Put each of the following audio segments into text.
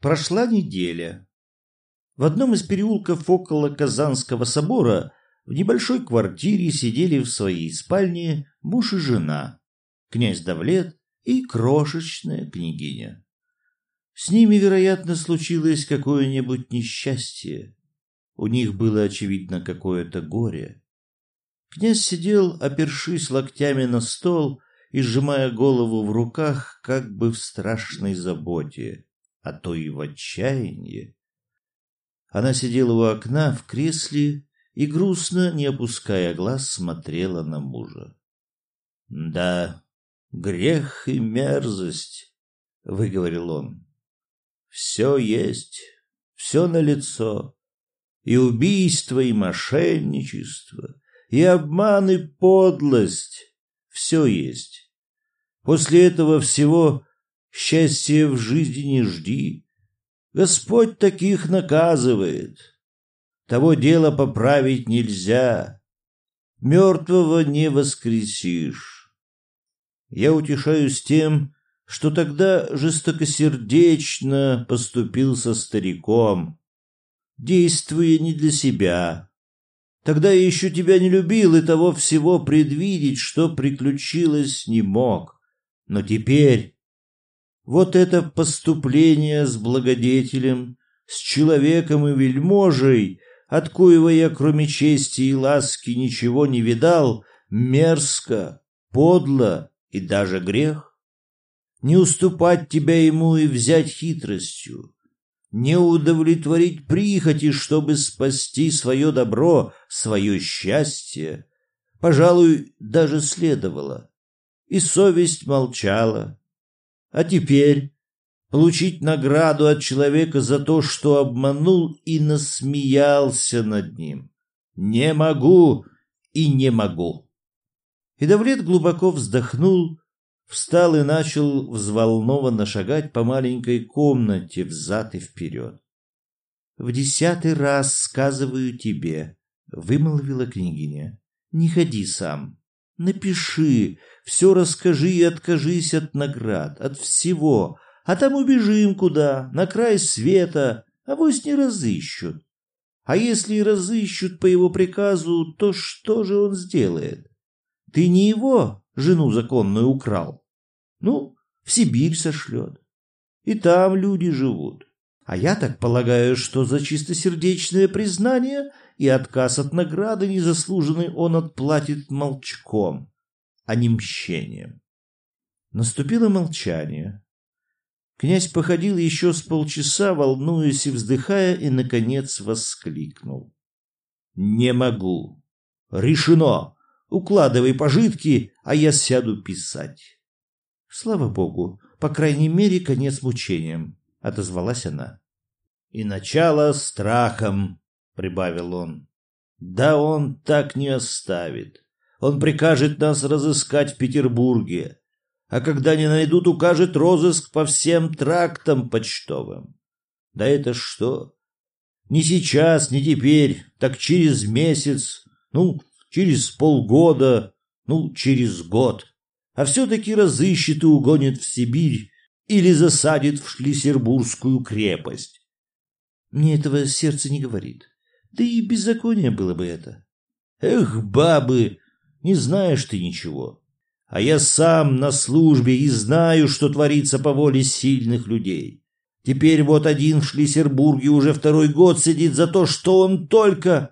Прошла неделя. В одном из переулков около Казанского собора в небольшой квартире сидели в своей спальне муж и жена, князь Давлет и крошечная княгиня. С ними, вероятно, случилось какое-нибудь несчастье. У них было, очевидно, какое-то горе. Князь сидел, опершись локтями на стол и сжимая голову в руках, как бы в страшной заботе а то и в отчаянии. Она сидела у окна в кресле и грустно, не опуская глаз, смотрела на мужа. «Да, грех и мерзость», — выговорил он. «Все есть, все налицо, и убийство, и мошенничество, и обман, и подлость, все есть. После этого всего Счастья в жизни не жди. Господь таких наказывает. Того дела поправить нельзя. Мертвого не воскресишь. Я утешаюсь тем, что тогда жестокосердечно поступил со стариком, действуя не для себя. Тогда я еще тебя не любил и того всего предвидеть, что приключилось, не мог. Но теперь вот это поступление с благодетелем, с человеком и вельможей, от коего я, кроме чести и ласки, ничего не видал, мерзко, подло и даже грех. Не уступать тебя ему и взять хитростью, не удовлетворить прихоти, чтобы спасти свое добро, свое счастье, пожалуй, даже следовало. И совесть молчала, а теперь получить награду от человека за то, что обманул и насмеялся над ним. Не могу и не могу. И Давлет глубоко вздохнул, встал и начал взволнованно шагать по маленькой комнате взад и вперед. «В десятый раз сказываю тебе», — вымолвила княгиня, — «не ходи сам. Напиши, все расскажи и откажись от наград, от всего, а там убежим куда, на край света, а вось не разыщут. А если и разыщут по его приказу, то что же он сделает? Ты не его жену законную украл? Ну, в Сибирь сошлет. И там люди живут. А я так полагаю, что за чистосердечное признание и отказ от награды незаслуженный он отплатит молчком, а не мщением. Наступило молчание. Князь походил еще с полчаса, волнуясь и вздыхая, и, наконец, воскликнул. «Не могу. Решено. Укладывай пожитки, а я сяду писать». «Слава богу, по крайней мере, конец мучениям», — отозвалась она. «И начало страхом», прибавил он. Да он так не оставит. Он прикажет нас разыскать в Петербурге, а когда не найдут, укажет розыск по всем трактам почтовым. Да это что? Не сейчас, не теперь, так через месяц, ну, через полгода, ну, через год. А все-таки разыщет и угонит в Сибирь или засадит в Шлиссербургскую крепость. Мне этого сердце не говорит. Да и беззаконие было бы это. Эх, бабы, не знаешь ты ничего. А я сам на службе и знаю, что творится по воле сильных людей. Теперь вот один в Шлиссербурге уже второй год сидит за то, что он только...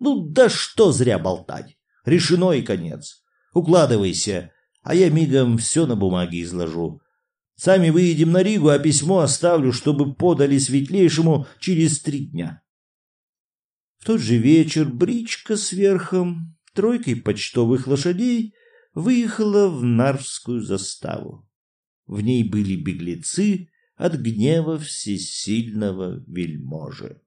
Ну да что зря болтать. Решено и конец. Укладывайся, а я мигом все на бумаге изложу. Сами выедем на Ригу, а письмо оставлю, чтобы подали светлейшему через три дня. В тот же вечер бричка с верхом, тройкой почтовых лошадей, выехала в Нарвскую заставу. В ней были беглецы от гнева всесильного вельможи.